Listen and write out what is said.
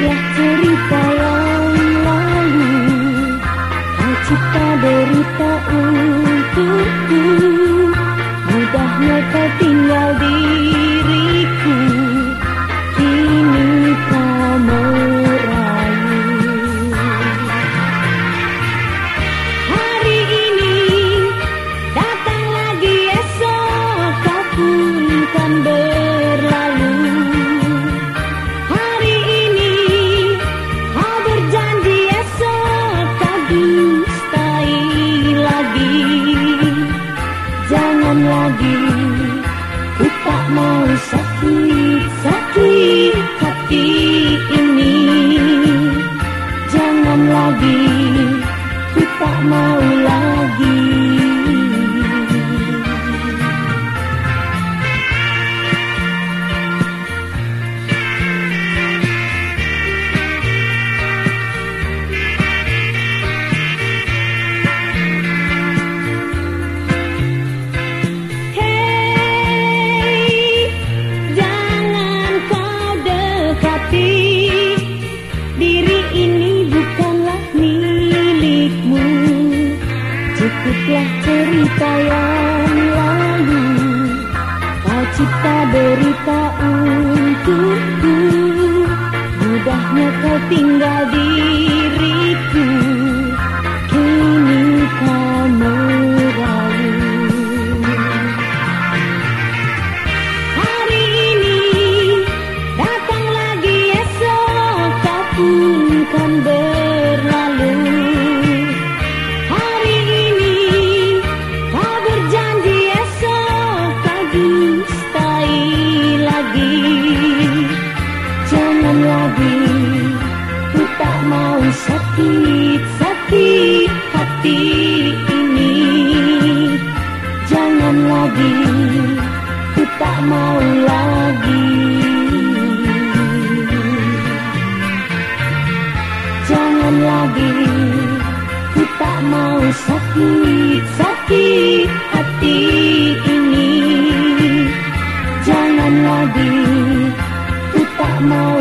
Cukuplah cerita yang lalu Kau cipta derita untukku. Mudahnya kau tinggal diriku Kini kau merayu. Hari ini datang lagi esok Kau pun kan dekati Diri ini bukanlah milikmu. Cukuplah cerita yang lalu. Kau cipta derita untukku. Mudahnya kau tinggal diriku pun kan sakit-sakit hati ini. Jangan lagi ku tak mau